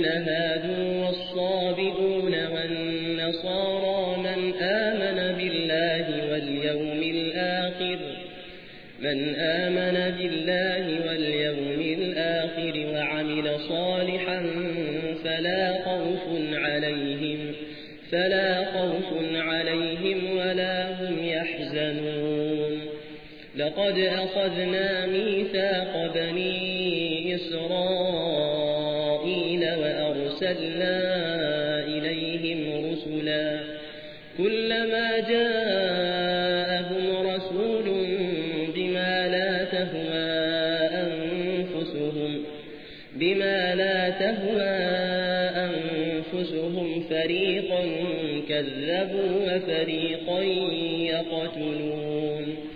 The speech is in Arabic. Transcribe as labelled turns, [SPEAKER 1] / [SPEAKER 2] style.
[SPEAKER 1] والذين هادوا والصابئون والنصارى من آمن بالله واليوم الآخر من آمن بالله واليوم الآخر وعمل صالحا فلا خوف عليهم فلا خوف عليهم ولا هم يحزنون. لقد أخذنا ميثاق بني إسرائيل وأرسلنا إليهم رسلا كلما جاءهم رسول بما لا تهوى أنفسهم بما لا تهوى أنفسهم فريقا كذبوا وفريقا يقتلون